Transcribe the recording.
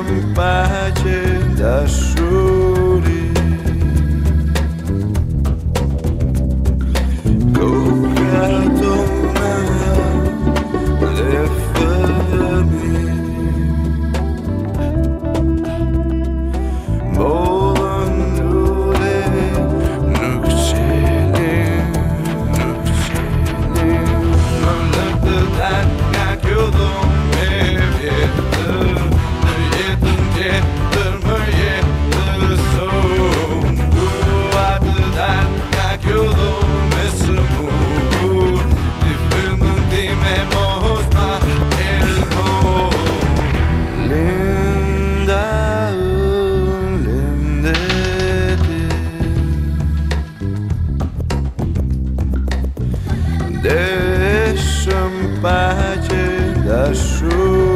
нам паче дашу. Deixa-me em paz, chuva.